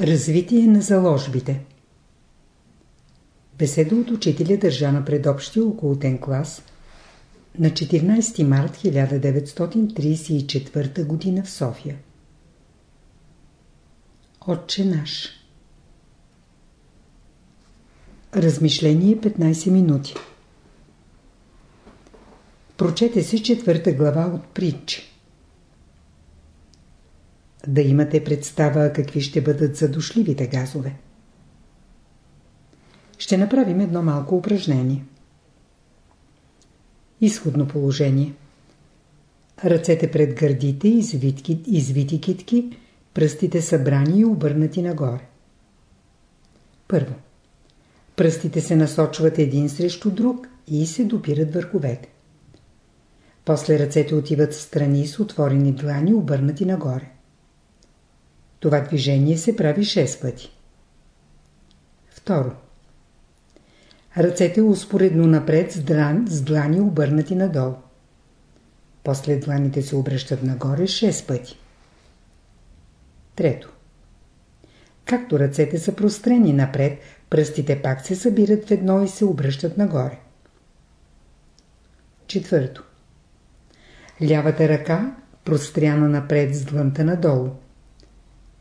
Развитие на заложбите Беседа от учителя държа на предобщия околотен клас на 14 март 1934 г. в София. Отче наш Размишление 15 минути Прочете се четвърта глава от притчи. Да имате представа какви ще бъдат задушливите газове. Ще направим едно малко упражнение. Изходно положение. Ръцете пред гърдите, извитки, извити китки, пръстите събрани и обърнати нагоре. Първо. Пръстите се насочват един срещу друг и се допират върховете. После ръцете отиват в страни с отворени длани, обърнати нагоре. Това движение се прави 6 пъти. Второ. Ръцете успоредно напред с, дран, с длани обърнати надолу. После дланите се обръщат нагоре 6 пъти. Трето. Както ръцете са прострени напред, пръстите пак се събират в едно и се обръщат нагоре. Четвърто. Лявата ръка простряна напред с длънта надолу.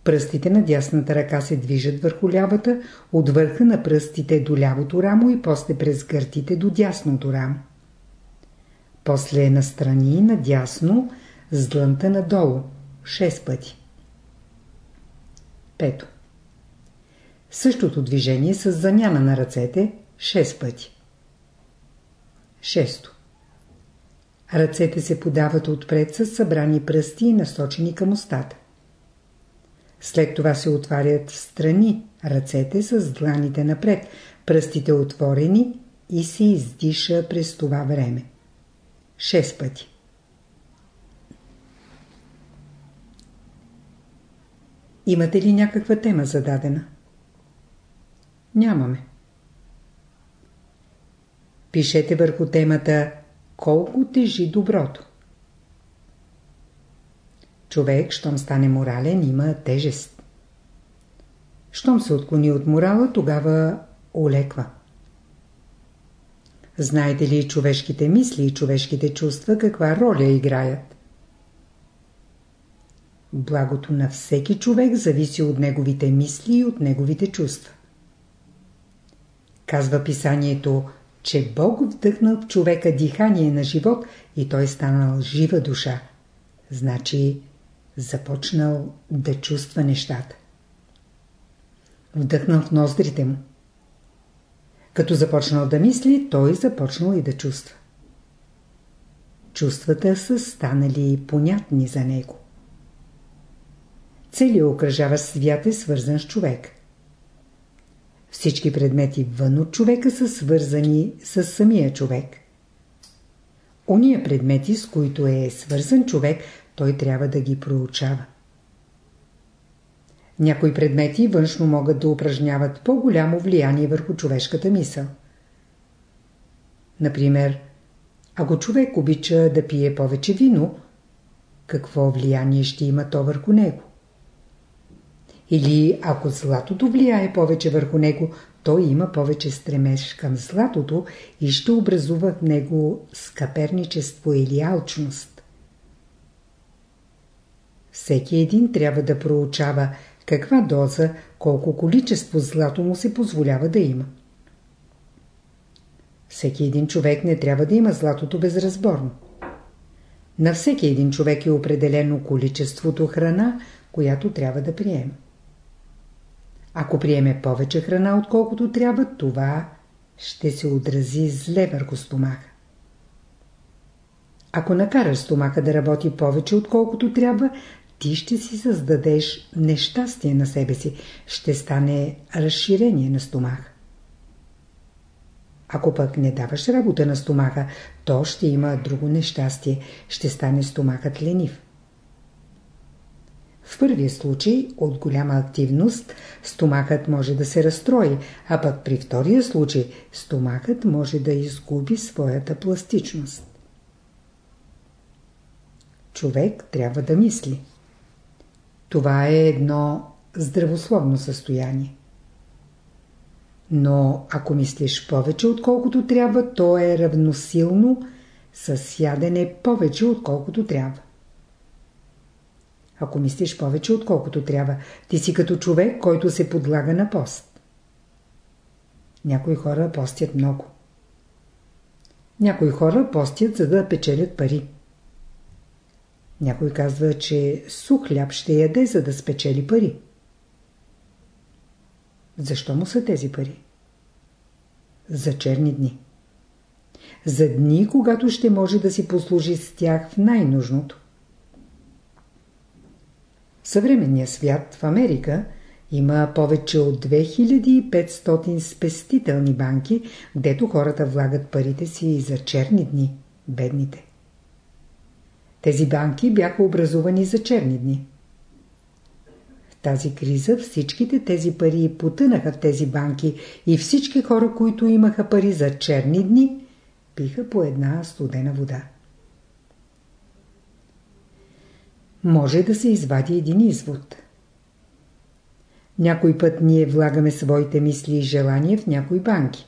Пръстите на дясната ръка се движат върху лявата, от върха на пръстите до лявото рамо и после през гъртите до дясното рамо. После настрани надясно с длънта надолу 6 пъти. Пето. Същото движение с замяна на ръцете 6 пъти. Шесто. Ръцете се подават отпред с събрани пръсти и насочени към устата. След това се отварят страни ръцете с дланите напред, пръстите отворени и се издиша през това време. Шест пъти. Имате ли някаква тема зададена? Нямаме. Пишете върху темата колко тежи доброто. Човек, щом стане морален, има тежест. Щом се отклони от морала, тогава олеква. Знаете ли човешките мисли и човешките чувства каква роля играят? Благото на всеки човек зависи от неговите мисли и от неговите чувства. Казва писанието, че Бог вдъхнал в човека дихание на живот и той станал жива душа. Значи започнал да чувства нещата. Вдъхнал в ноздрите му. Като започнал да мисли, той започнал и да чувства. Чувствата са станали понятни за него. Целият окръжава свят е свързан с човек. Всички предмети вън от човека са свързани с самия човек. Ония предмети, с които е свързан човек, той трябва да ги проучава. Някои предмети външно могат да упражняват по-голямо влияние върху човешката мисъл. Например, ако човек обича да пие повече вино, какво влияние ще има то върху него? Или ако златото влияе повече върху него, той има повече стремеж към златото и ще образува в него скъперничество или алчност. Всеки един трябва да проучава каква доза, колко количество злато му се позволява да има. Всеки един човек не трябва да има златото безразборно. На всеки един човек е определено количеството храна, която трябва да приема. Ако приеме повече храна, отколкото трябва, това ще се отрази зле върху стомаха. Ако накараш стомаха да работи повече, отколкото трябва, ти ще си създадеш нещастие на себе си, ще стане разширение на стомаха. Ако пък не даваш работа на стомаха, то ще има друго нещастие, ще стане стомахът ленив. В първия случай от голяма активност стомахът може да се разстрои, а пък при втория случай стомахът може да изгуби своята пластичност. Човек трябва да мисли. Това е едно здравословно състояние. Но ако мислиш повече отколкото трябва, то е равносилно с ядене повече отколкото трябва. Ако мислиш повече отколкото трябва, ти си като човек, който се подлага на пост. Някои хора постят много. Някои хора постят, за да печелят пари. Някой казва, че сух хляб ще яде, за да спечели пари. Защо му са тези пари? За черни дни. За дни, когато ще може да си послужи с тях в най-нужното. В съвременния свят в Америка има повече от 2500 спестителни банки, гдето хората влагат парите си за черни дни, бедните. Тези банки бяха образувани за черни дни. В тази криза всичките тези пари потънаха в тези банки и всички хора, които имаха пари за черни дни, пиха по една студена вода. Може да се извади един извод. Някой път ние влагаме своите мисли и желания в някои банки.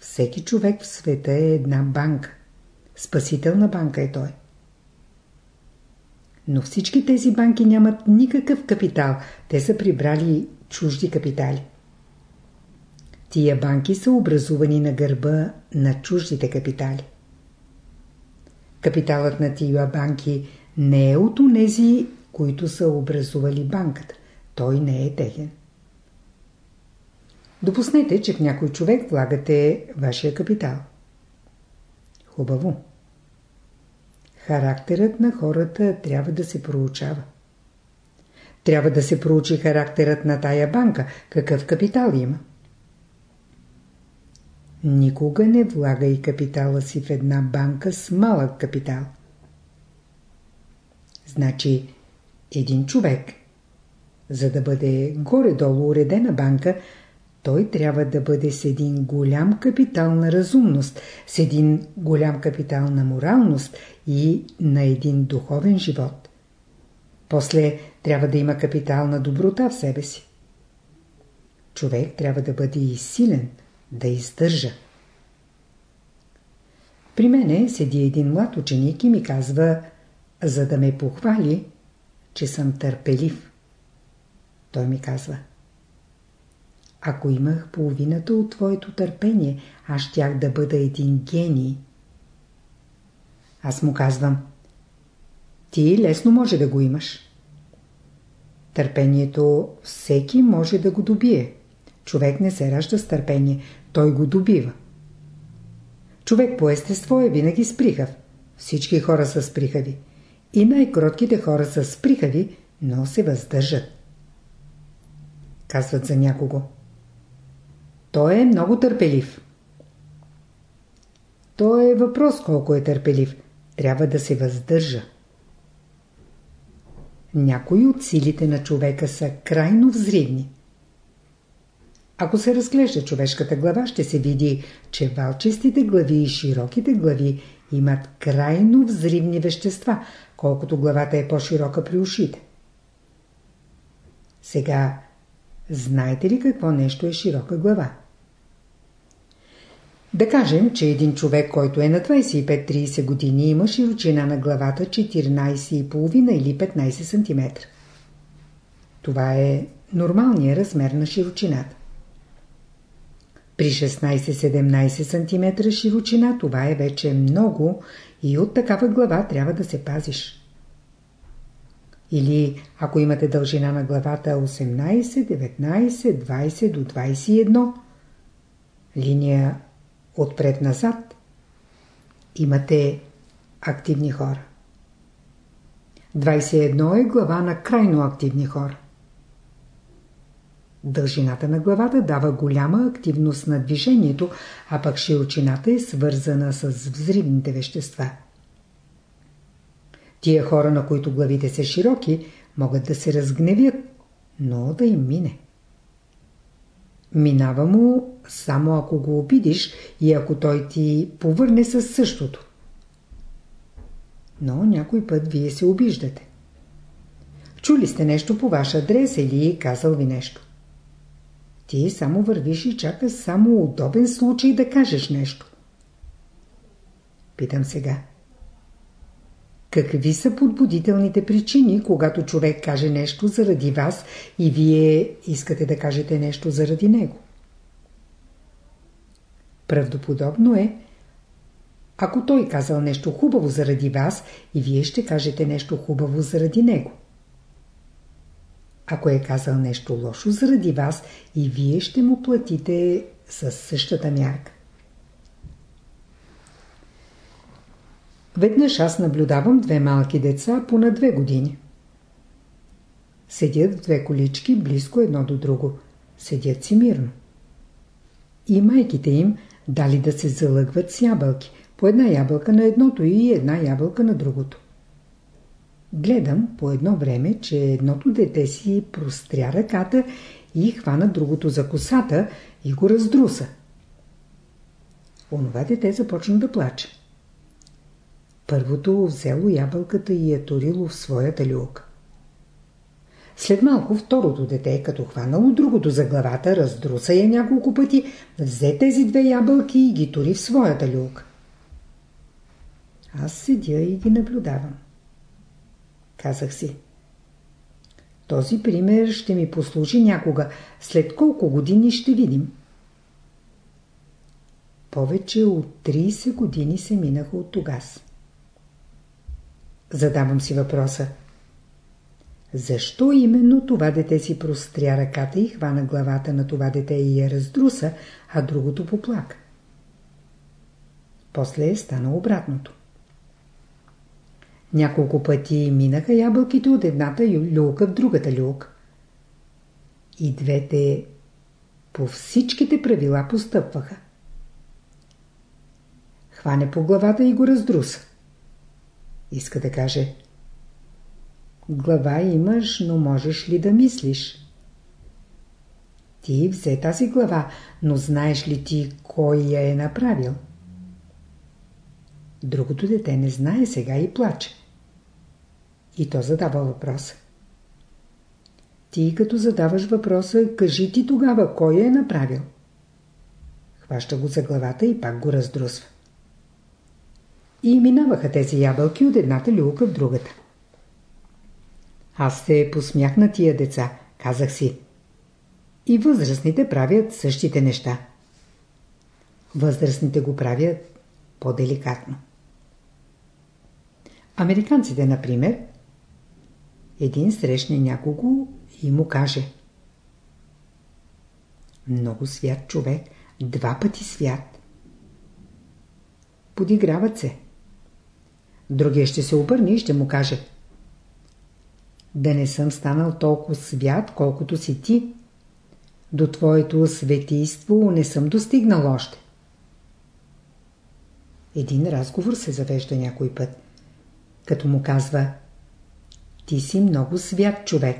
Всеки човек в света е една банка. Спасителна банка е той. Но всички тези банки нямат никакъв капитал. Те са прибрали чужди капитали. Тия банки са образувани на гърба на чуждите капитали. Капиталът на тия банки не е от онези, които са образували банката. Той не е техен. Допуснете, че в някой човек влагате вашия капитал. Хубаво. Характерът на хората трябва да се проучава. Трябва да се проучи характерът на тая банка, какъв капитал има. Никога не влагай капитала си в една банка с малък капитал. Значи, един човек, за да бъде горе-долу уредена банка, той трябва да бъде с един голям капитал на разумност, с един голям капитал на моралност и на един духовен живот. После трябва да има капитал на доброта в себе си. Човек трябва да бъде и силен, да издържа. При мене седи един млад ученик и ми казва, за да ме похвали, че съм търпелив. Той ми казва, ако имах половината от твоето търпение, аз щях да бъда един гений. Аз му казвам, ти лесно може да го имаш. Търпението всеки може да го добие. Човек не се ражда с търпение, той го добива. Човек по естество е винаги сприхав. Всички хора са сприхави. И най-кротките хора са сприхави, но се въздържат. Казват за някого. Той е много търпелив. То е въпрос колко е търпелив. Трябва да се въздържа. Някои от силите на човека са крайно взривни. Ако се разглежда човешката глава, ще се види, че валчестите глави и широките глави имат крайно взривни вещества, колкото главата е по-широка при ушите. Сега, знаете ли какво нещо е широка глава? Да кажем, че един човек, който е на 25-30 години, има широчина на главата 14,5 или 15 см. Това е нормалният размер на широчината. При 16-17 см широчина това е вече много и от такава глава трябва да се пазиш. Или ако имате дължина на главата 18, 19, 20 до 21, линия отпред-назад, имате активни хора. 21 е глава на крайно активни хора. Дължината на главата дава голяма активност на движението, а пък широчината е свързана с взривните вещества. Тия хора, на които главите са широки, могат да се разгневят, но да им мине. Минава му само ако го обидиш и ако той ти повърне със същото. Но някой път вие се обиждате. Чули сте нещо по ваш адрес или казал ви нещо. Ти само вървиш и чакаш само удобен случай да кажеш нещо. Питам сега. Какви са подбудителните причини, когато човек каже нещо заради вас и вие искате да кажете нещо заради него? Правдоподобно е, ако той казал нещо хубаво заради вас и вие ще кажете нещо хубаво заради него. Ако е казал нещо лошо заради вас и вие ще му платите със същата мярка. Веднъж аз наблюдавам две малки деца по на две години. Седят в две колички близко едно до друго. Седят си мирно. И майките им дали да се залъгват с ябълки. По една ябълка на едното и една ябълка на другото. Гледам по едно време, че едното дете си простря ръката и хвана другото за косата и го раздруса. Онова дете започна да плаче. Първото взело ябълката и я турило в своята люлка. След малко второто дете, като хванало другото за главата, раздруса я няколко пъти, взе тези две ябълки и ги тури в своята люлка. Аз седя и ги наблюдавам. Казах си. Този пример ще ми послужи някога. След колко години ще видим. Повече от 30 години се минаха от тогас. Задавам си въпроса. Защо именно това дете си простря ръката и хвана главата на това дете и я раздруса, а другото поплака? После е станало обратното. Няколко пъти минаха ябълките от едната люлка в другата люлка. И двете по всичките правила постъпваха. Хване по главата и го раздруса. Иска да каже Глава имаш, но можеш ли да мислиш? Ти взе тази глава, но знаеш ли ти кой я е направил? Другото дете не знае сега и плаче. И то задава въпроса. Ти като задаваш въпроса, кажи ти тогава кой я е направил. Хваща го за главата и пак го раздрусва. И минаваха тези ябълки от едната люлка в другата. Аз се посмях на тия деца, казах си. И възрастните правят същите неща. Възрастните го правят по-деликатно. Американците, например, един срещне някого и му каже Много свят човек, два пъти свят. Подиграват се. Другия ще се обърне и ще му каже Да не съм станал толкова свят, колкото си ти. До твоето светийство не съм достигнал още. Един разговор се завежда някой път. Като му казва Ти си много свят човек.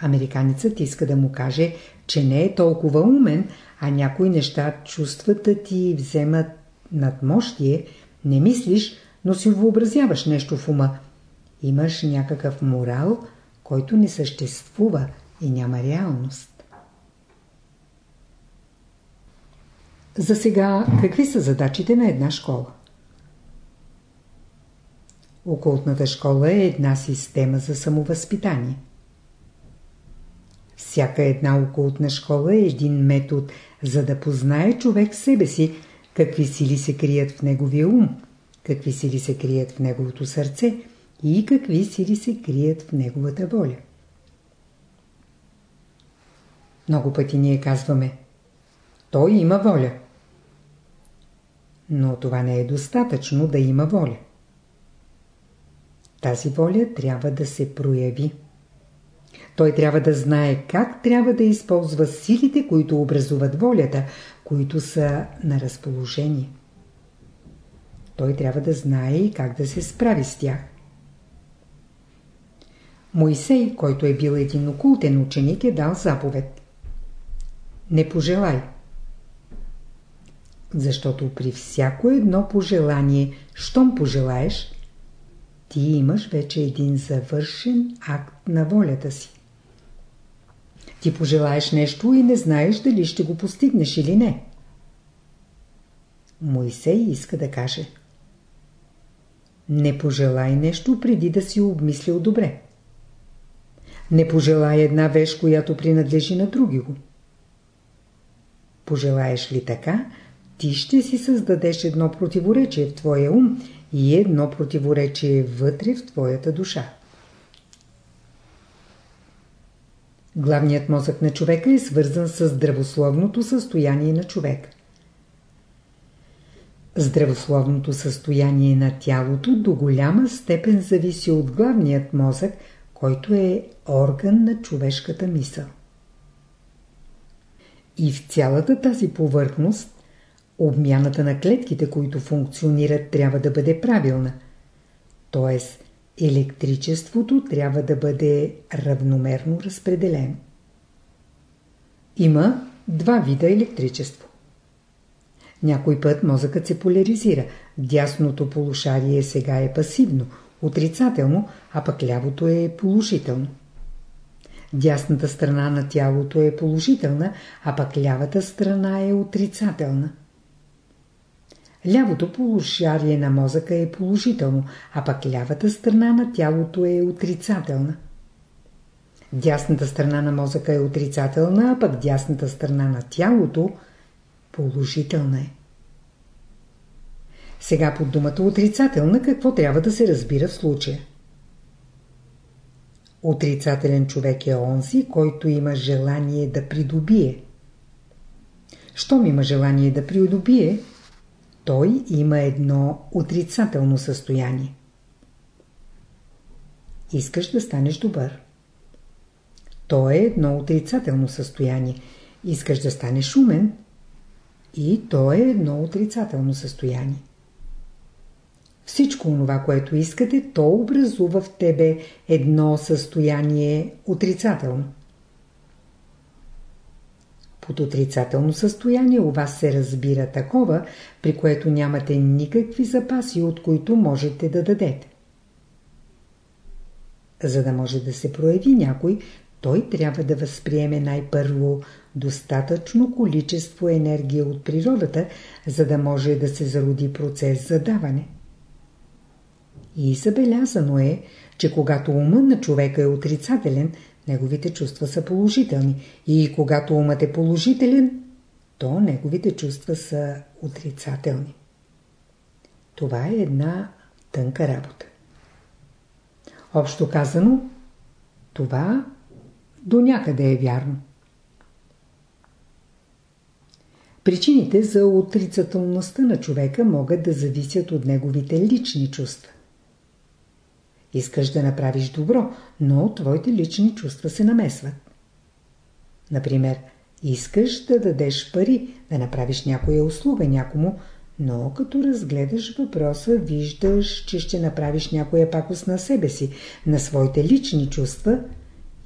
Американецът иска да му каже, че не е толкова умен, а някои неща чувствата ти вземат надмощие, не мислиш, но си въобразяваш нещо в ума. Имаш някакъв морал, който не съществува и няма реалност. За сега, какви са задачите на една школа? Окултната школа е една система за самовъзпитание. Всяка една окултна школа е един метод, за да познае човек себе си, какви сили се крият в неговия ум, какви сили се крият в неговото сърце и какви сили се крият в неговата воля. Много пъти ние казваме Той има воля. Но това не е достатъчно да има воля. Тази воля трябва да се прояви. Той трябва да знае как трябва да използва силите, които образуват волята, които са на разположение. Той трябва да знае и как да се справи с тях. Моисей, който е бил един окултен ученик, е дал заповед. Не пожелай. Защото при всяко едно пожелание, щом пожелаеш, ти имаш вече един завършен акт на волята си. Ти пожелаеш нещо и не знаеш дали ще го постигнеш или не. Моисей иска да каже Не пожелай нещо преди да си обмислил добре. Не пожелай една вещ, която принадлежи на други го. Пожелаеш ли така, ти ще си създадеш едно противоречие в твоя ум и едно противоречие вътре в твоята душа. Главният мозък на човека е свързан с здравословното състояние на човек. Здравословното състояние на тялото до голяма степен зависи от главният мозък, който е орган на човешката мисъл. И в цялата тази повърхност обмяната на клетките, които функционират, трябва да бъде правилна. Тоест, електричеството трябва да бъде равномерно разпределено. Има два вида електричество. Някой път мозъкът се поляризира. Дясното полушарие сега е пасивно, отрицателно, а пък лявото е положително. Дясната страна на тялото е положителна, а пък лявата страна е отрицателна. Лявото полушарие на мозъка е положително, а пък лявата страна на тялото е отрицателна. Дясната страна на мозъка е отрицателна, а пък дясната страна на тялото положителна е. Сега под думата отрицателна какво трябва да се разбира в случая? Отрицателен човек е онзи, който има желание да придобие. Щом има желание да придобие, той има едно отрицателно състояние. Искаш да станеш добър. То е едно отрицателно състояние. Искаш да станеш умен и то е едно отрицателно състояние. Всичко това, което искате, то образува в тебе едно състояние отрицателно. Под отрицателно състояние у вас се разбира такова, при което нямате никакви запаси, от които можете да дадете. За да може да се прояви някой, той трябва да възприеме най-първо достатъчно количество енергия от природата, за да може да се зароди процес за даване. И забелязано е, че когато умът на човека е отрицателен, неговите чувства са положителни. И когато умът е положителен, то неговите чувства са отрицателни. Това е една тънка работа. Общо казано, това до някъде е вярно. Причините за отрицателността на човека могат да зависят от неговите лични чувства. Искаш да направиш добро, но твоите лични чувства се намесват. Например, искаш да дадеш пари, да направиш някоя услуга някому, но като разгледаш въпроса, виждаш, че ще направиш някоя пакост на себе си, на своите лични чувства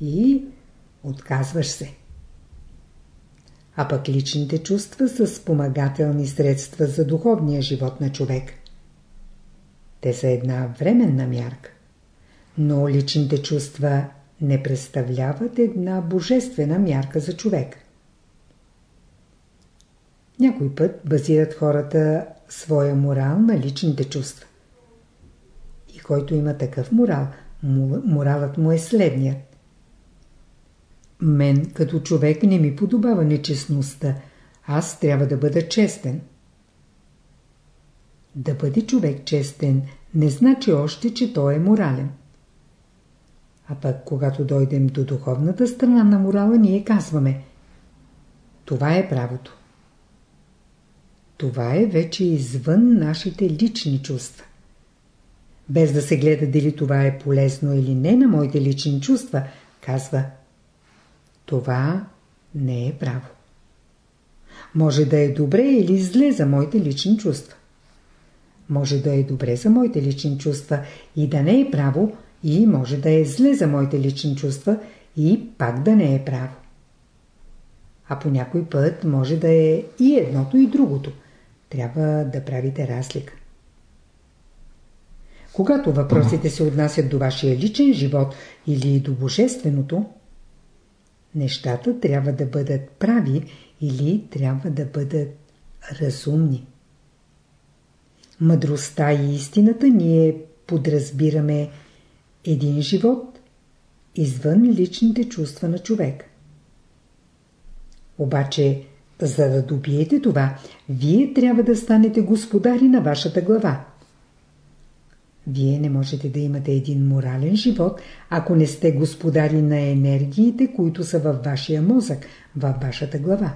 и отказваш се. А пък личните чувства са спомагателни средства за духовния живот на човек. Те са една временна мярка но личните чувства не представляват една божествена мярка за човек. Някой път базират хората своя морал на личните чувства. И който има такъв морал, моралът му е следният. Мен като човек не ми подобава нечестността. Аз трябва да бъда честен. Да бъде човек честен не значи още, че той е морален. А пък когато дойдем до духовната страна на морала, ние казваме Това е правото. Това е вече извън нашите лични чувства. Без да се гледа дали това е полезно или не на моите лични чувства, казва Това не е право. Може да е добре или зле за моите лични чувства. Може да е добре за моите лични чувства и да не е право, и може да е зле за моите лични чувства и пак да не е право. А по някой път може да е и едното и другото. Трябва да правите разлика. Когато въпросите се отнасят до вашия личен живот или до божественото, нещата трябва да бъдат прави или трябва да бъдат разумни. Мъдростта и истината ние подразбираме един живот извън личните чувства на човек. Обаче, за да добиете това, вие трябва да станете господари на вашата глава. Вие не можете да имате един морален живот, ако не сте господари на енергиите, които са във вашия мозък, във вашата глава.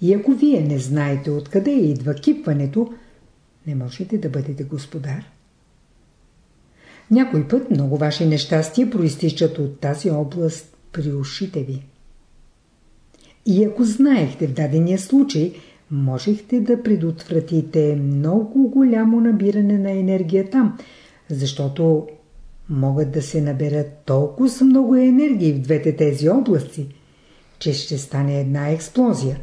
И ако вие не знаете откъде идва кипването, не можете да бъдете господар. Някой път много ваши нещастия проистичат от тази област при ушите ви. И ако знаехте в дадения случай, можехте да предотвратите много голямо набиране на енергия там, защото могат да се наберат толкова много енергии в двете тези области, че ще стане една експлозия.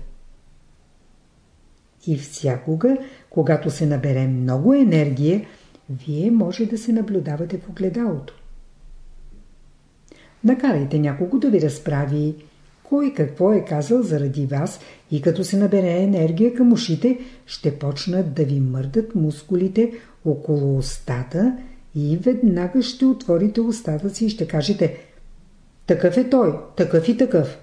И всякога, когато се набере много енергия, вие може да се наблюдавате в огледалото. Накарайте някого да ви разправи кой какво е казал заради вас и като се набере енергия към ушите, ще почнат да ви мърдат мускулите около устата и веднага ще отворите устата си и ще кажете такъв е той, такъв и такъв.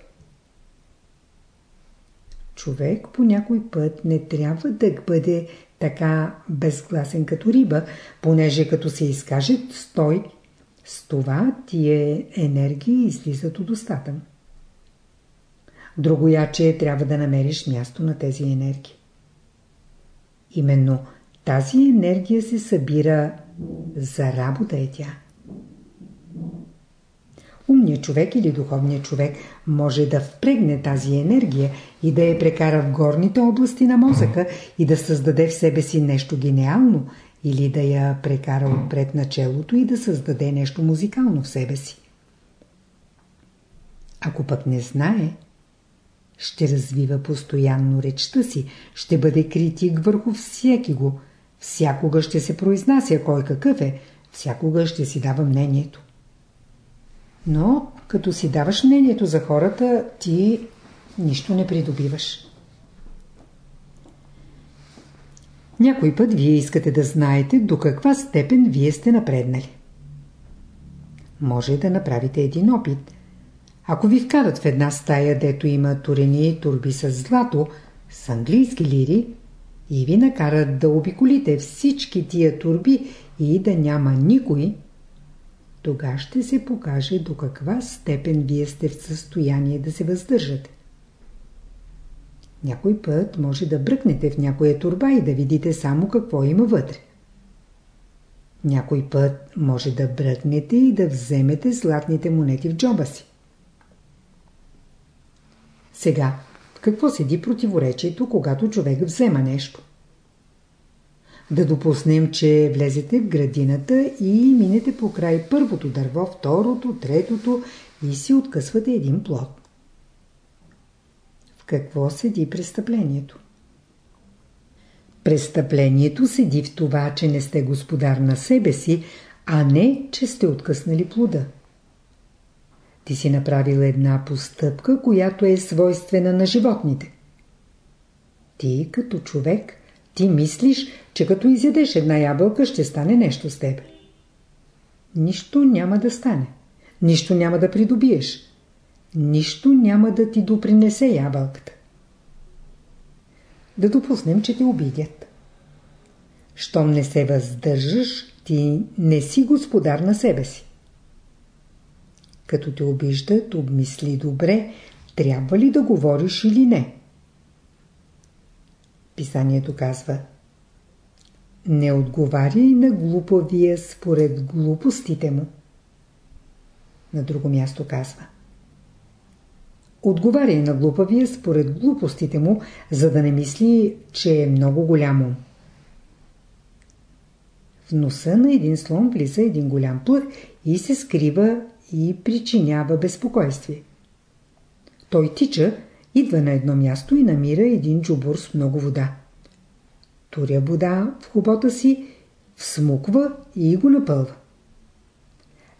Човек по някой път не трябва да бъде така безгласен като риба, понеже като се изкаже стой, с това тия енергии излизат от устата му. Другояче трябва да намериш място на тези енергии. Именно тази енергия се събира за работа е тя. Умният човек или духовният човек може да впрегне тази енергия и да я прекара в горните области на мозъка и да създаде в себе си нещо гениално или да я прекара отпред началото и да създаде нещо музикално в себе си. Ако пък не знае, ще развива постоянно речта си, ще бъде критик върху всеки го, всякога ще се произнася кой какъв е, всякога ще си дава мнението. Но като си даваш мнението за хората, ти нищо не придобиваш. Някой път вие искате да знаете до каква степен вие сте напреднали. Може да направите един опит. Ако ви вкарат в една стая, дето има турени и турби с злато, с английски лири, и ви накарат да обиколите всички тия турби и да няма никой, тога ще се покаже до каква степен вие сте в състояние да се въздържате. Някой път може да бръкнете в някоя турба и да видите само какво има вътре. Някой път може да бръкнете и да вземете златните монети в джоба си. Сега, какво седи противоречието, когато човек взема нещо? Да допуснем, че влезете в градината и минете по край първото дърво, второто, третото и си откъсвате един плод. В какво седи престъплението? Престъплението седи в това, че не сте господар на себе си, а не, че сте откъснали плода. Ти си направил една постъпка, която е свойствена на животните. Ти, като човек, ти мислиш, че като изядеш една ябълка, ще стане нещо с теб. Нищо няма да стане. Нищо няма да придобиеш. Нищо няма да ти допринесе ябълката. Да допуснем, че те обидят. Щом не се въздържаш, ти не си господар на себе си. Като те обиждат, обмисли добре, трябва ли да говориш или не. Писанието казва Не отговаряй на глупавия според глупостите му. На друго място казва Отговаряй на глупавия според глупостите му, за да не мисли, че е много голямо. В носа на един слон влиза един голям плъх и се скрива и причинява безпокойствие. Той тича, идва на едно място и намира един джубур с много вода. Туря вода в хубота си, всмуква и го напълва.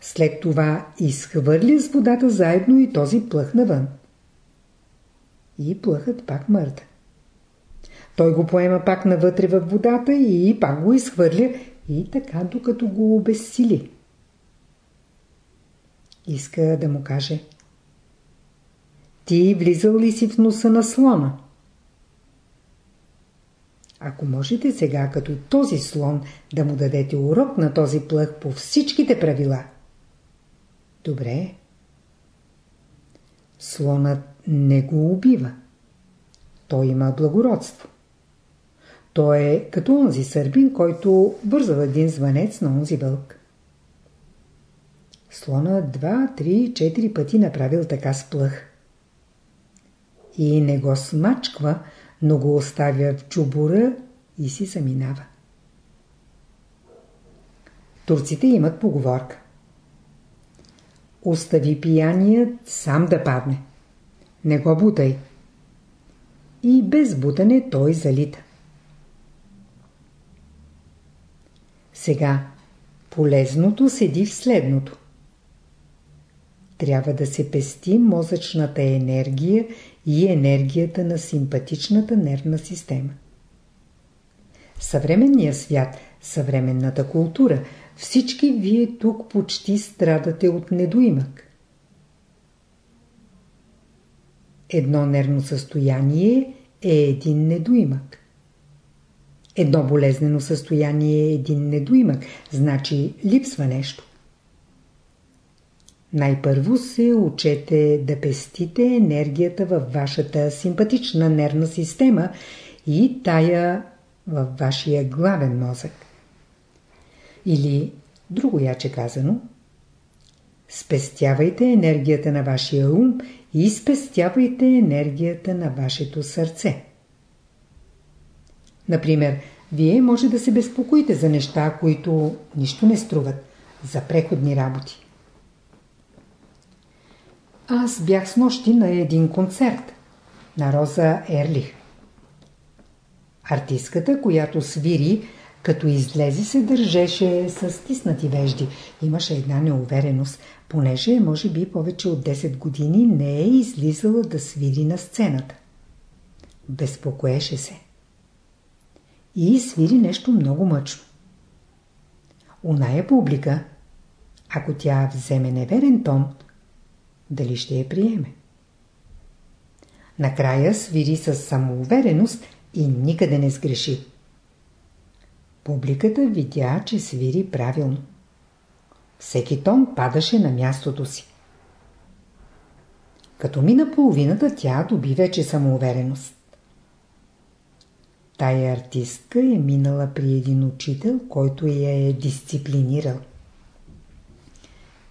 След това изхвърля с водата заедно и този плъх навън. И плъхът пак мърда. Той го поема пак навътре във водата и пак го изхвърля и така докато го обезсили. Иска да му каже Ти влизал ли си в носа на слона? Ако можете сега като този слон да му дадете урок на този плъх по всичките правила. Добре. Слонът не го убива. Той има благородство. Той е като онзи сърбин, който бързал един звънец на онзи вълк. Слона два, три, четири пъти направил така с плъх. И не го смачква, но го оставя в чубура и си заминава. Турците имат поговорка. Остави пияният сам да падне. Не го бутай. И без бутане той залита. Сега полезното седи в следното. Трябва да се пести мозъчната енергия и енергията на симпатичната нервна система. Съвременният свят, съвременната култура, всички вие тук почти страдате от недоимък. Едно нервно състояние е един недоимък. Едно болезнено състояние е един недоимък, значи липсва нещо. Най-първо се учете да пестите енергията във вашата симпатична нервна система и тая във вашия главен мозък. Или, друго яче казано, спестявайте енергията на вашия ум и спестявайте енергията на вашето сърце. Например, вие може да се безпокоите за неща, които нищо не струват, за преходни работи. Аз бях с нощи на един концерт на Роза Ерлих. Артистката, която свири, като излезе се държеше с стиснати вежди. Имаше една неувереност, понеже може би повече от 10 години не е излизала да свири на сцената. Безпокоеше се. И свири нещо много мъчно. Оная публика, ако тя вземе неверен тон, дали ще я приеме? Накрая свири с самоувереност и никъде не сгреши. Публиката видя, че свири правилно. Всеки тон падаше на мястото си. Като мина половината, тя доби вече самоувереност. Тая артистка е минала при един учител, който я е дисциплинирал.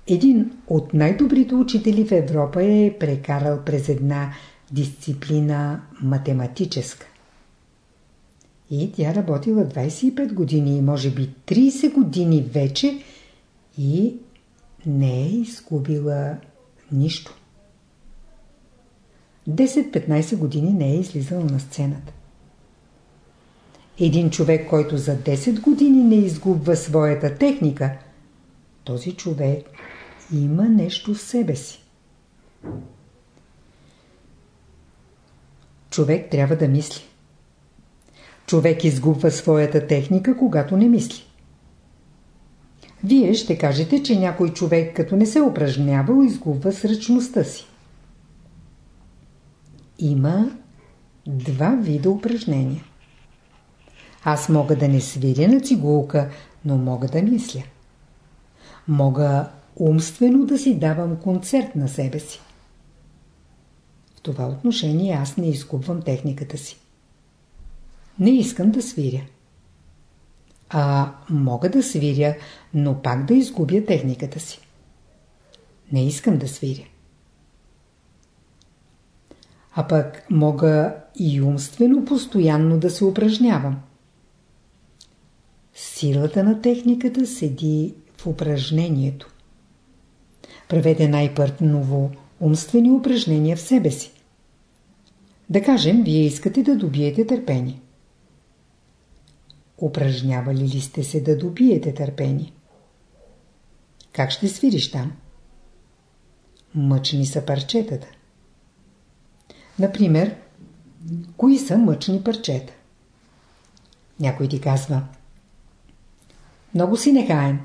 Един от най-добрите учители в Европа е прекарал през една дисциплина математическа. И тя работила 25 години, може би 30 години вече и не е изгубила нищо. 10-15 години не е излизала на сцената. Един човек, който за 10 години не изгубва своята техника, този човек има нещо в себе си. Човек трябва да мисли. Човек изгубва своята техника, когато не мисли. Вие ще кажете, че някой човек, като не се упражнява, изгубва сръчността си. Има два вида упражнения. Аз мога да не свиря на цигулка, но мога да мисля. Мога умствено да си давам концерт на себе си. В това отношение аз не изгубвам техниката си. Не искам да свиря. А мога да свиря, но пак да изгубя техниката си. Не искам да свиря. А пък мога и умствено постоянно да се упражнявам. Силата на техниката седи в упражнението. Правете най-първо умствени упражнения в себе си. Да кажем, вие искате да добиете търпение. упражнявали ли сте се да добиете търпение? Как ще свириш там? Мъчни са парчетата. Например, кои са мъчни парчета? Някой ти казва Много си нехаен.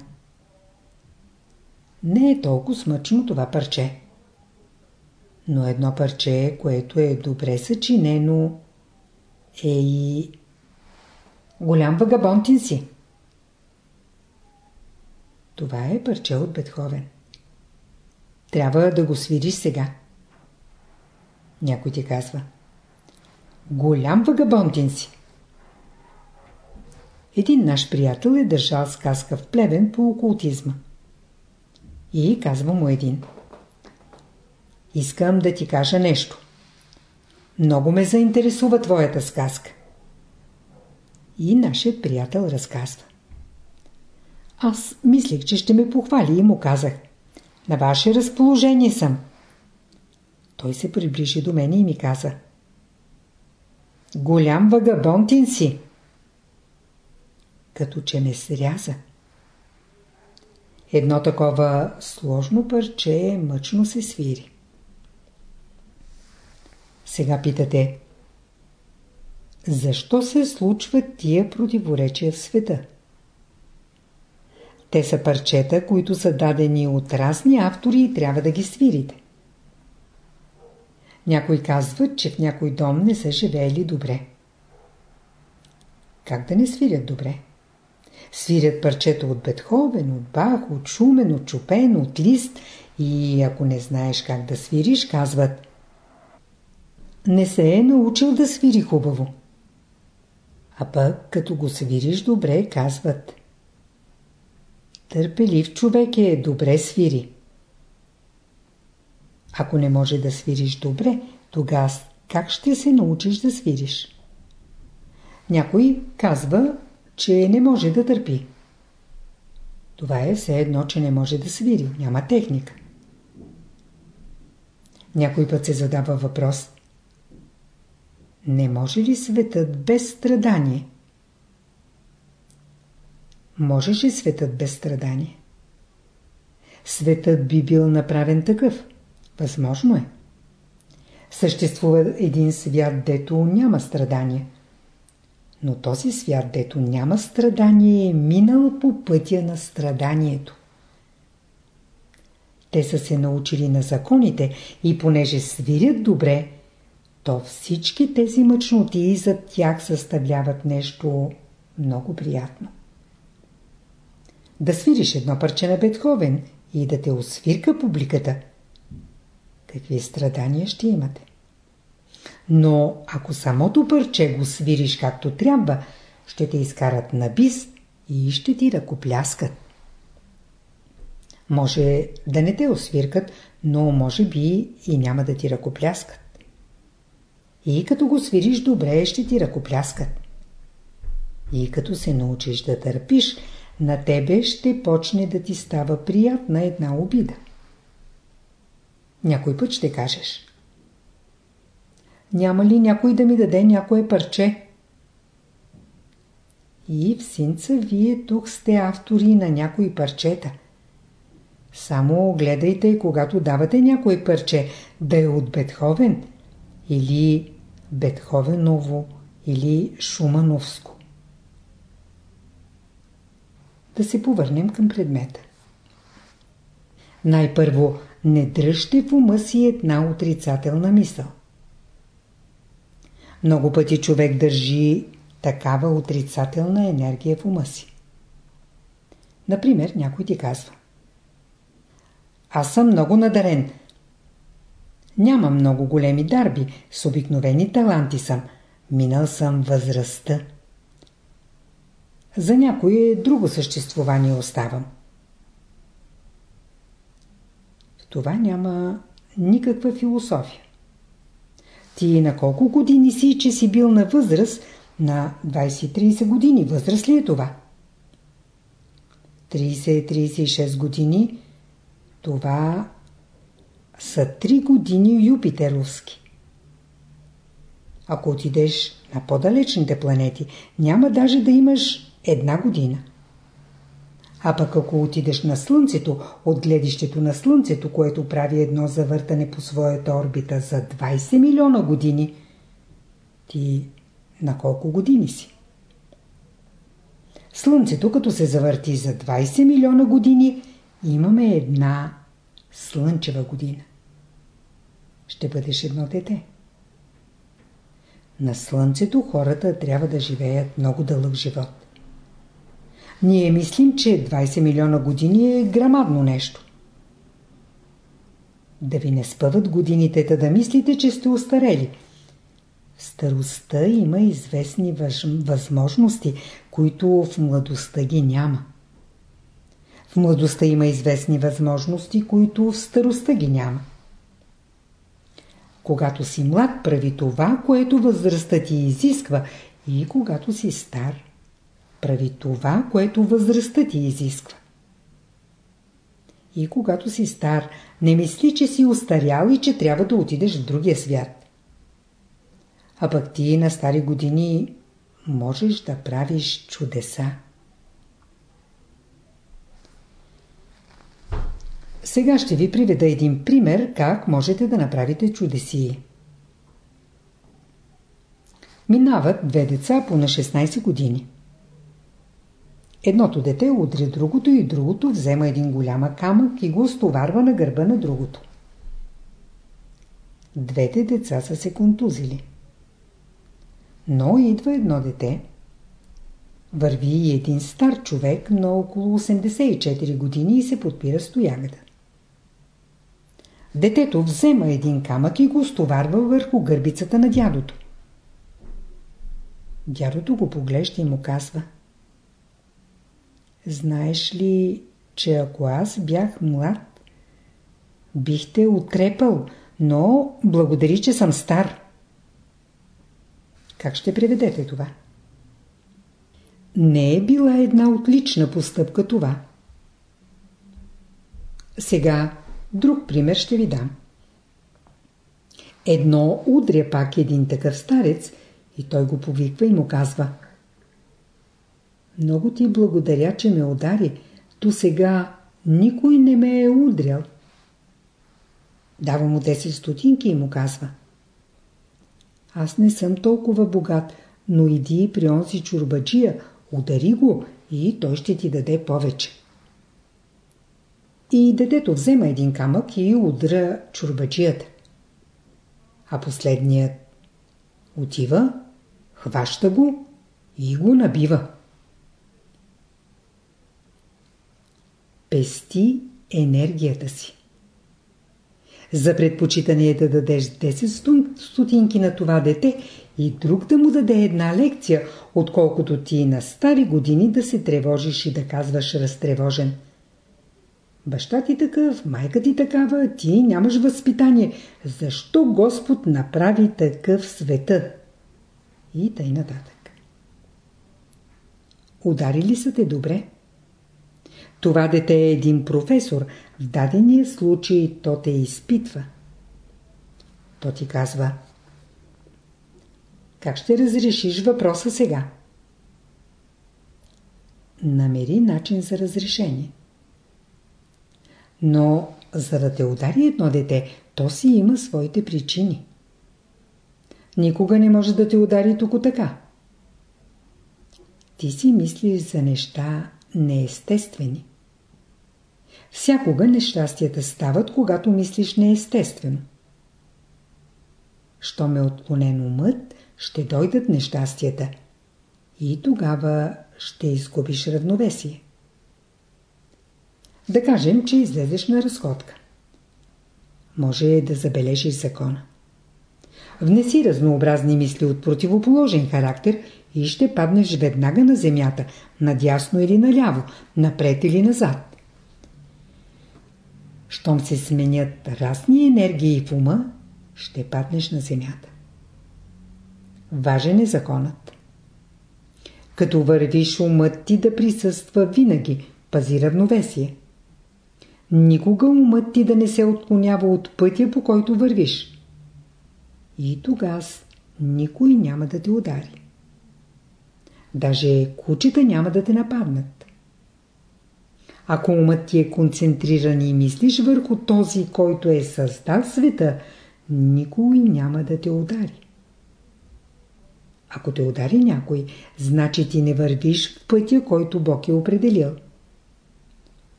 Не е толкова смъчно това парче. Но едно парче, което е добре съчинено, е и голям вагабонтин си. Това е парче от Бетховен. Трябва да го свириш сега. Някой ти казва. Голям вагабонтин си. Един наш приятел е държал сказка в плевен по окултизма. И казва му един. Искам да ти кажа нещо. Много ме заинтересува твоята сказка. И нашият приятел разказва. Аз мислех, че ще ме похвали и му казах. На ваше разположение съм. Той се приближи до мен и ми каза. Голям вагабонтин си. Като че ме сряза. Едно такова сложно парче мъчно се свири. Сега питате. Защо се случват тия противоречия в света? Те са парчета, които са дадени от разни автори и трябва да ги свирите. Някой казват, че в някой дом не са живеели добре. Как да не свирят добре? Свирят парчета от Бетховен, от Бах, от Шумен, от Чопен, от Лист и ако не знаеш как да свириш, казват Не се е научил да свири хубаво. А пък, като го свириш добре, казват Търпелив човек е, добре свири. Ако не може да свириш добре, тогава как ще се научиш да свириш? Някой казва, че не може да търпи. Това е все едно, че не може да свири. Няма техника. Някой път се задава въпрос. Не може ли светът без страдание? Можеше светът без страдание? Светът би бил направен такъв. Възможно е. Съществува един свят, дето няма страдания. Но този свят, дето няма страдание, е минал по пътя на страданието. Те са се научили на законите и понеже свирят добре, то всички тези мъчноти за тях съставляват нещо много приятно. Да свириш едно парче на Бетховен и да те освирка публиката. Какви страдания ще имате? Но ако самото парче го свириш както трябва, ще те изкарат на бис и ще ти ръкопляскат. Може да не те освиркат, но може би и няма да ти ръкопляскат. И като го свириш добре, ще ти ръкопляскат. И като се научиш да търпиш, на тебе ще почне да ти става приятна една обида. Някой път ще кажеш. Няма ли някой да ми даде някое парче? И в синца вие тук сте автори на някои парчета. Само гледайте, когато давате някой парче, да е от Бетховен или Бетховеново или Шумановско. Да се повърнем към предмета. Най-първо, не дръжте в ума си една отрицателна мисъл. Много пъти човек държи такава отрицателна енергия в ума си. Например, някой ти казва Аз съм много надарен. Няма много големи дарби, с обикновени таланти съм. Минал съм възрастта. За някое друго съществувание оставам. В това няма никаква философия. Ти на колко години си, че си бил на възраст на 20-30 години? Възраст ли е това? 30-36 години това са 3 години юпитеровски. Ако отидеш На по-далечните планети няма даже да имаш една година. А пък ако отидеш на Слънцето, от гледището на Слънцето, което прави едно завъртане по своята орбита за 20 милиона години, ти на колко години си? Слънцето, като се завърти за 20 милиона години, имаме една слънчева година. Ще бъдеш едно дете. На Слънцето хората трябва да живеят много дълъг живот. Ние мислим, че 20 милиона години е грамадно нещо. Да ви не спъват годините, да мислите, че сте устарели. В старостта има известни възможности, които в младостта ги няма. В младостта има известни възможности, които в старостта ги няма. Когато си млад, прави това, което възрастта ти изисква и когато си стар, прави това, което възрастта ти изисква. И когато си стар, не мисли, че си устарял и че трябва да отидеш в другия свят. А пък ти на стари години можеш да правиш чудеса. Сега ще ви приведа един пример как можете да направите чудеси. Минават две деца по на 16 години. Едното дете удря другото и другото взема един голяма камък и го стоварва на гърба на другото. Двете деца са се контузили. Но идва едно дете. Върви и един стар човек на около 84 години и се подпира стоягата. Детето взема един камък и го стоварва върху гърбицата на дядото. Дядото го поглежда и му казва Знаеш ли, че ако аз бях млад, бихте отрепал, но благодари, че съм стар. Как ще преведете това? Не е била една отлична постъпка това. Сега Друг пример ще ви дам. Едно удря пак един такъв старец и той го повиква и му казва Много ти благодаря, че ме удари. До сега никой не ме е удрял. Дава му 10 стотинки и му казва Аз не съм толкова богат, но иди при онзи чурбаджия, удари го и той ще ти даде повече. И детето взема един камък и удра чурбаджията. А последният отива, хваща го и го набива. Пести енергията си. За предпочитане е да дадеш 10 стотинки на това дете и друг да му даде една лекция, отколкото ти на стари години да се тревожиш и да казваш разтревожен – Баща ти такъв, майка ти такава, ти нямаш възпитание. Защо Господ направи такъв света? И тъй нататък. Ударили са те добре? Това дете е един професор. В дадения случай то те изпитва. То ти казва Как ще разрешиш въпроса сега? Намери начин за разрешение. Но за да те удари едно дете, то си има своите причини. Никога не може да те удари тук така. Ти си мислиш за неща неестествени. Всякога нещастията стават, когато мислиш неестествено. Що ме отклонен умът, ще дойдат нещастията. И тогава ще изгубиш равновесие. Да кажем, че излезеш на разходка. Може да забележиш закона. Внеси разнообразни мисли от противоположен характер и ще паднеш веднага на земята, надясно или наляво, напред или назад. Щом се сменят разни енергии в ума, ще паднеш на земята. Важен е законът. Като вървиш умът ти да присъства винаги, пази равновесие. Никога умът ти да не се отклонява от пътя, по който вървиш. И тогас никой няма да те удари. Даже кучета няма да те нападнат. Ако умът ти е концентриран и мислиш върху този, който е създал света, никой няма да те удари. Ако те удари някой, значи ти не вървиш в пътя, който Бог е определил.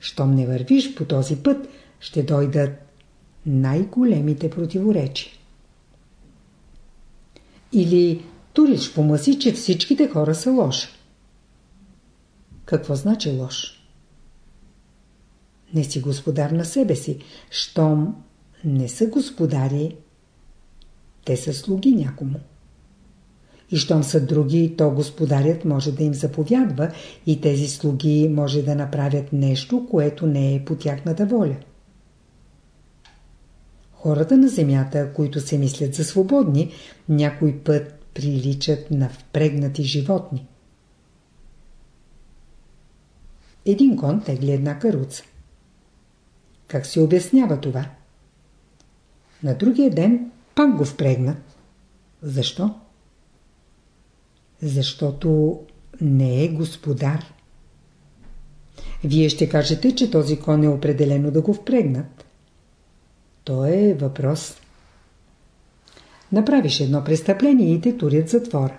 Щом не вървиш по този път, ще дойдат най-големите противоречия. Или туриш в ума си, че всичките хора са лоши. Какво значи лош? Не си господар на себе си. Щом не са господари, те са слуги някому. И щом са други, то господарят може да им заповядва и тези слуги може да направят нещо, което не е по тяхната воля. Хората на земята, които се мислят за свободни, някой път приличат на впрегнати животни. Един кон тегли една каруца. Как се обяснява това? На другия ден пак го впрегнат. Защо? Защото не е господар. Вие ще кажете, че този кон е определено да го впрегнат. То е въпрос. Направиш едно престъпление и те турят затвора.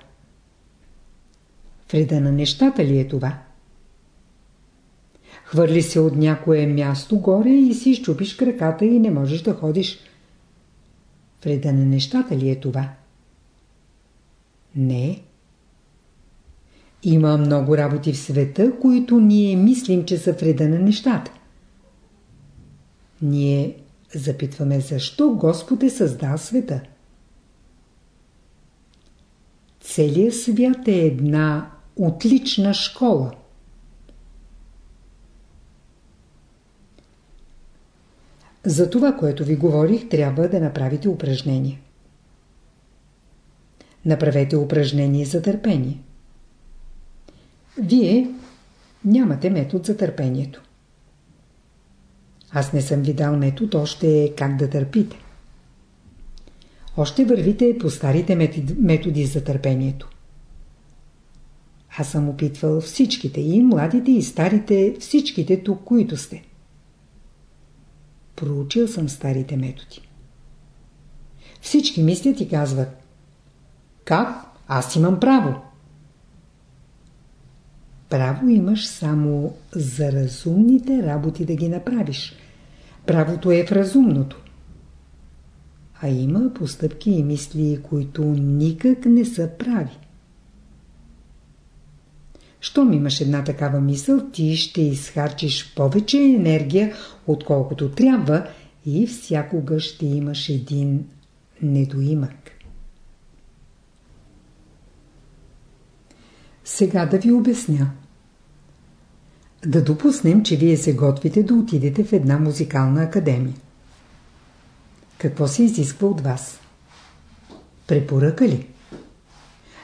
Вреда на нещата ли е това? Хвърли се от някое място горе и си щупиш краката и не можеш да ходиш. Вреда на нещата ли е това? Не. Има много работи в света, които ние мислим, че са вреда на нещата. Ние запитваме защо Господ е създал света. Целият свят е една отлична школа. За това, което ви говорих, трябва да направите упражнение. Направете упражнение за търпение. Вие нямате метод за търпението. Аз не съм ви дал метод още как да търпите. Още вървите по старите методи за търпението. Аз съм опитвал всичките, и младите, и старите, всичките тук, които сте. Проучил съм старите методи. Всички мислят и казват Как? Аз имам право. Право имаш само за разумните работи да ги направиш. Правото е в разумното. А има постъпки и мисли, които никак не са прави. Щом имаш една такава мисъл, ти ще изхарчиш повече енергия, отколкото трябва и всякога ще имаш един недоимък. Сега да ви обясня. Да допуснем, че вие се готвите да отидете в една музикална академия. Какво се изисква от вас? Препоръка ли?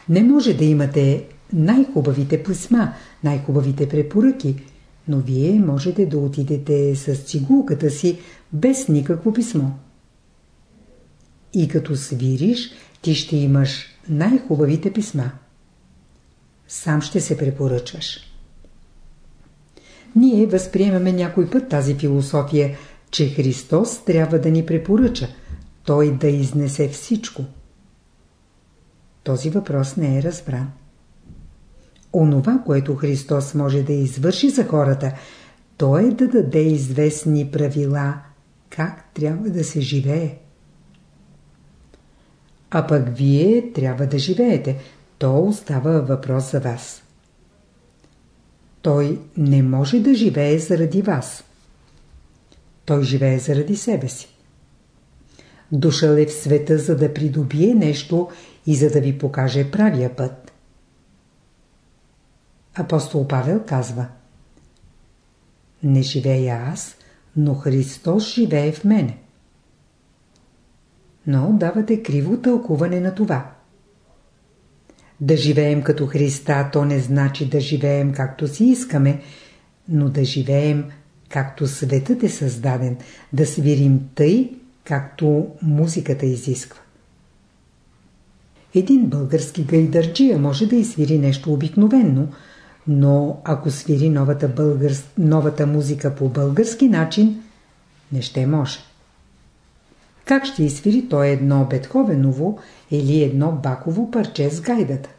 Не може да имате най-хубавите писма, най-хубавите препоръки, но вие можете да отидете с цигулката си без никакво писмо. И като свириш, ти ще имаш най-хубавите писма. Сам ще се препоръчваш. Ние възприемаме някой път тази философия, че Христос трябва да ни препоръча, Той да изнесе всичко. Този въпрос не е разбран. Онова, което Христос може да извърши за хората, то е да даде известни правила, как трябва да се живее. А пък вие трябва да живеете. То остава въпрос за вас. Той не може да живее заради вас. Той живее заради себе си. Дошъл е в света, за да придобие нещо и за да ви покаже правия път. Апостол Павел казва Не живея аз, но Христос живее в мене. Но давате криво тълкуване на това. Да живеем като Христа, то не значи да живеем както си искаме, но да живеем както светът е създаден, да свирим тъй, както музиката изисква. Един български гайдърджия може да изсвири нещо обикновенно, но ако свири новата, българ... новата музика по български начин, не ще може. Как ще изсвири той едно Бетховеново или едно Баково парче с гайдата?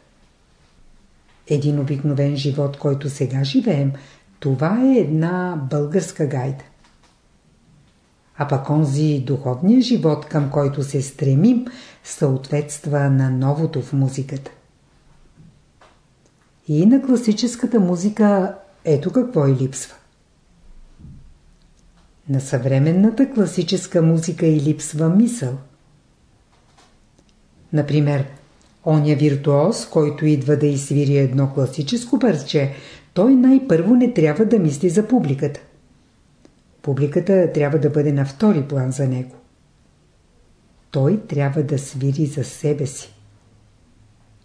Един обикновен живот, който сега живеем, това е една българска гайда. А пък онзи духовния живот, към който се стремим, съответства на новото в музиката. И на класическата музика ето какво и липсва. На съвременната класическа музика и липсва мисъл. Например, оня виртуоз, който идва да изсвири едно класическо парче, той най-първо не трябва да мисли за публиката. Публиката трябва да бъде на втори план за него. Той трябва да свири за себе си.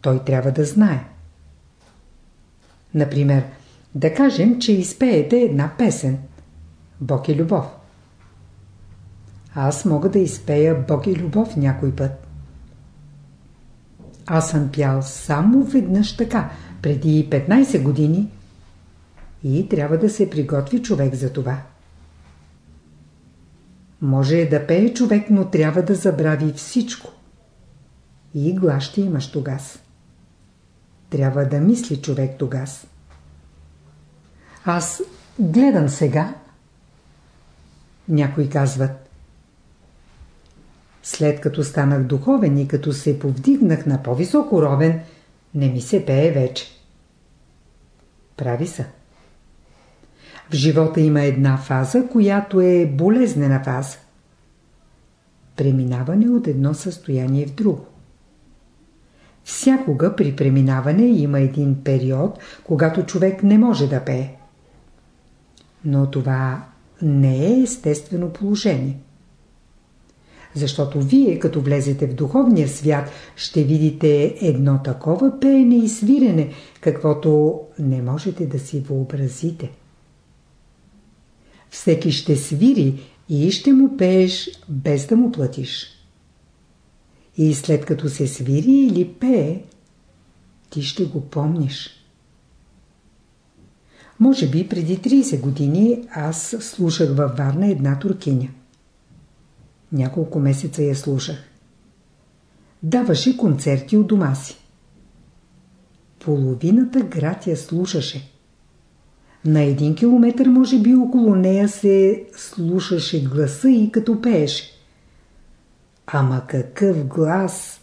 Той трябва да знае. Например, да кажем, че изпеете една песен. Бог и любов. Аз мога да изпея Бог и любов някой път. Аз съм пял само веднъж така, преди 15 години и трябва да се приготви човек за това. Може да пее човек, но трябва да забрави всичко. И глас ще имаш тогас. Трябва да мисли човек тогас. Аз гледам сега. Някои казват. След като станах духовен и като се повдигнах на по-високо ровен, не ми се пее вече. Прави са. В живота има една фаза, която е болезнена фаза. Преминаване от едно състояние в друго. Всякога при преминаване има един период, когато човек не може да пее. Но това не е естествено положение. Защото вие, като влезете в духовния свят, ще видите едно такова пеене и свирене, каквото не можете да си въобразите. Всеки ще свири и ще му пееш без да му платиш. И след като се свири или пее, ти ще го помниш. Може би преди 30 години аз слушах във Варна една туркиня. Няколко месеца я слушах. Даваше концерти от дома си. Половината град я слушаше. На един километр може би около нея се слушаше гласа и като пееше. Ама какъв глас!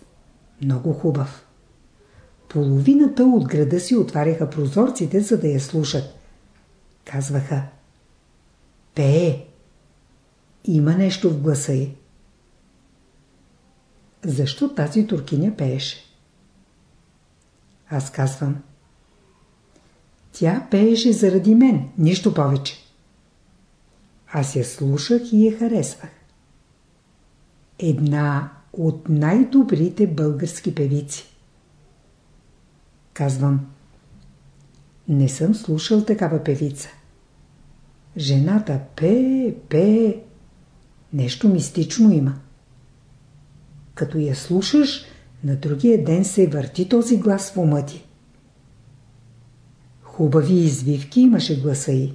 Много хубав. Половината от града си отваряха прозорците, за да я слушат. Казваха Пее! Има нещо в гласа й. Защо тази туркиня пееше? Аз казвам тя пееше заради мен, нищо повече. Аз я слушах и я харесвах. Една от най-добрите български певици. Казвам, не съм слушал такава певица. Жената пее, пее, нещо мистично има. Като я слушаш, на другия ден се върти този глас в ума ти. Хубави извивки имаше гласа й.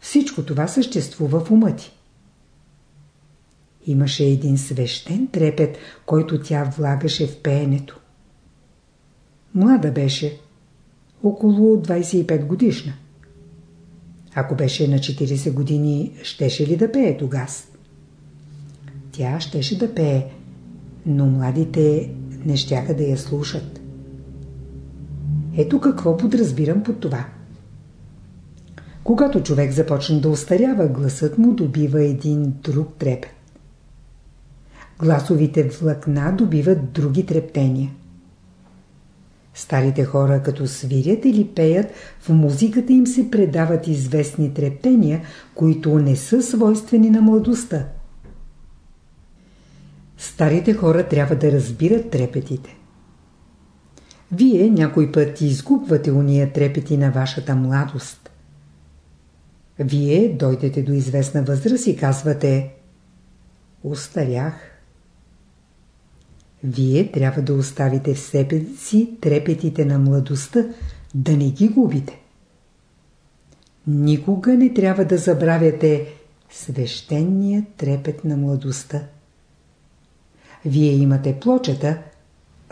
Всичко това съществува в ума ти. Имаше един свещен трепет, който тя влагаше в пеенето. Млада беше, около 25 годишна. Ако беше на 40 години, щеше ли да пее тогас? Тя щеше да пее, но младите не щяха да я слушат. Ето какво подразбирам под това. Когато човек започне да устарява, гласът му добива един друг трепет. Гласовите влакна добиват други трептения. Старите хора, като свирят или пеят, в музиката им се предават известни трептения, които не са свойствени на младостта. Старите хора трябва да разбират трепетите. Вие някой път изгубвате уния трепети на вашата младост. Вие дойдете до известна възраст и казвате Устарях. Вие трябва да оставите в себе си трепетите на младостта, да не ги губите. Никога не трябва да забравяте свещения трепет на младостта. Вие имате плочата,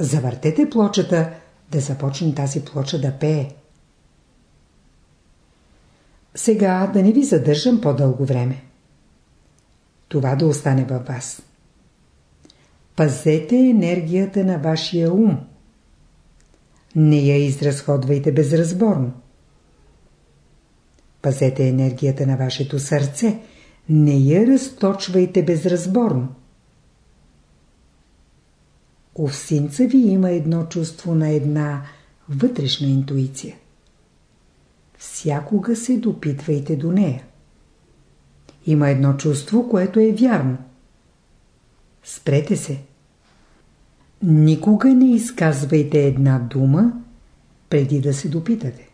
завъртете плочата, да започне тази плоча да пее. Сега да не ви задържам по-дълго време. Това да остане във вас. Пазете енергията на вашия ум. Не я изразходвайте безразборно. Пазете енергията на вашето сърце. Не я разточвайте безразборно. У всинца ви има едно чувство на една вътрешна интуиция. Всякога се допитвайте до нея. Има едно чувство, което е вярно. Спрете се. Никога не изказвайте една дума, преди да се допитате.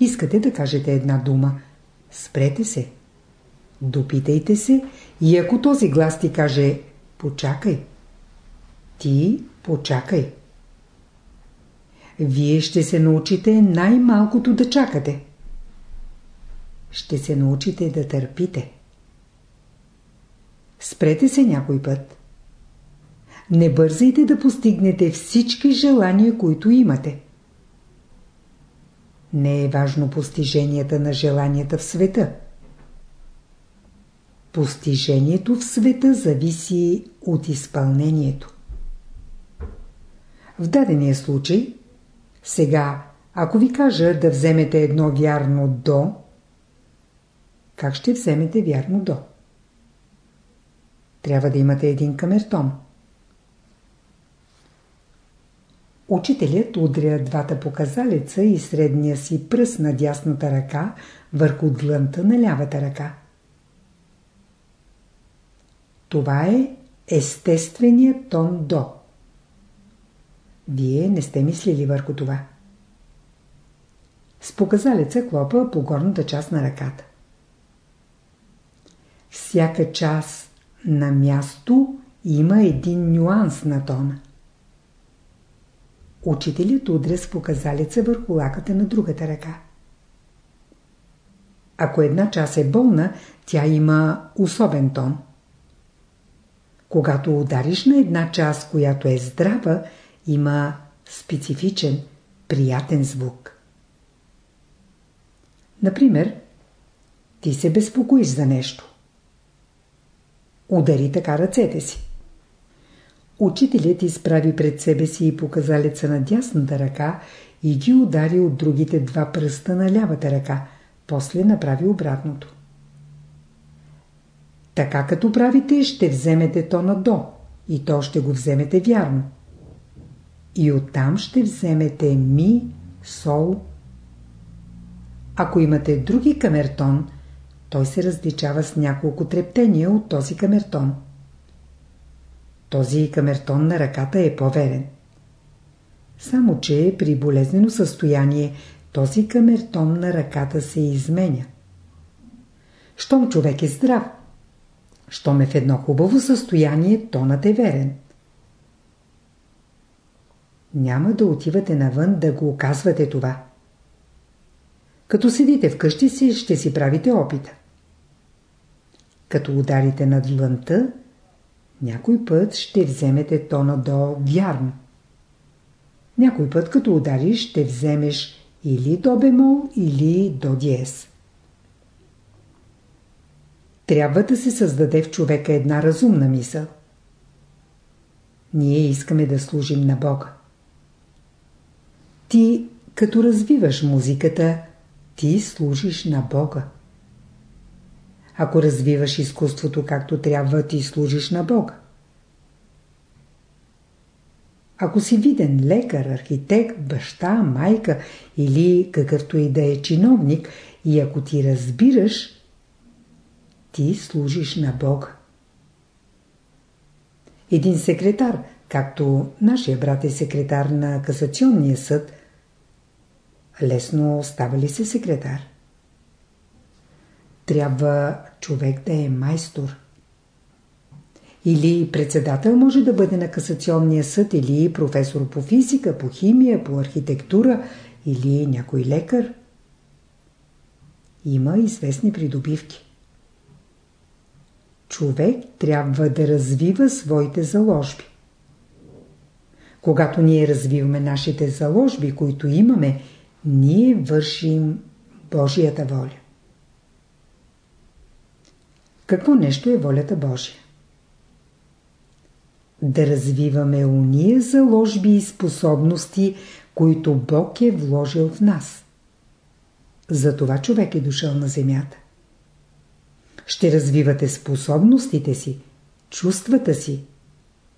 Искате да кажете една дума. Спрете се. Допитайте се и ако този глас ти каже «Почакай», ти почакай. Вие ще се научите най-малкото да чакате. Ще се научите да търпите. Спрете се някой път. Не бързайте да постигнете всички желания, които имате. Не е важно постиженията на желанията в света. Постижението в света зависи от изпълнението. В дадения случай, сега, ако ви кажа да вземете едно вярно до, как ще вземете вярно до? Трябва да имате един камертон. Учителят удря двата показалеца и средния си пръст на дясната ръка върху длънта на лявата ръка. Това е естественият тон до. Вие не сте мислили върху това. С показалеца клопа по горната част на ръката. Всяка част на място има един нюанс на тона. Учителят удря с показалеца върху лаката на другата ръка. Ако една част е болна, тя има особен тон. Когато удариш на една част, която е здрава, има специфичен, приятен звук. Например, ти се безпокоиш за нещо. Удари така ръцете си. Учителят изправи пред себе си и показалеца на дясната ръка и ги удари от другите два пръста на лявата ръка. После направи обратното. Така като правите, ще вземете тона до и то ще го вземете вярно и оттам ще вземете ми, сол. Ако имате други камертон, той се различава с няколко трептения от този камертон. Този камертон на ръката е по-верен. Само, че при болезнено състояние този камертон на ръката се изменя. Щом човек е здрав, щом е в едно хубаво състояние, тонът е верен няма да отивате навън да го оказвате това. Като седите вкъщи си, ще си правите опита. Като ударите над длънта, някой път ще вземете тона до вярно. Някой път, като удариш, ще вземеш или до бемол, или до диез. Трябва да се създаде в човека една разумна мисъл. Ние искаме да служим на Бога. Ти, като развиваш музиката, ти служиш на Бога. Ако развиваш изкуството както трябва, ти служиш на Бога. Ако си виден лекар, архитект, баща, майка или какъвто и да е чиновник и ако ти разбираш, ти служиш на Бога. Един секретар, както нашия брат е секретар на касационния съд, лесно става ли се секретар? Трябва човек да е майстор. Или председател може да бъде на касационния съд, или професор по физика, по химия, по архитектура, или някой лекар. Има известни придобивки. Човек трябва да развива своите заложби. Когато ние развиваме нашите заложби, които имаме, ние вършим Божията воля. Какво нещо е волята Божия? Да развиваме уния заложби и способности, които Бог е вложил в нас. Затова човек е дошъл на земята. Ще развивате способностите си, чувствата си,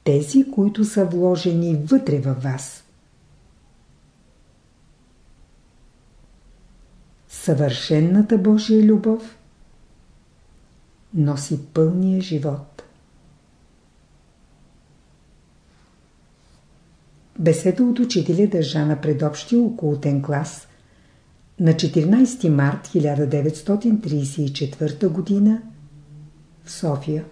тези, които са вложени вътре във вас. Съвършенната Божия любов носи пълния живот. Беседа от учителя държа на предобщия окултен клас на 14 март 1934 г. в София.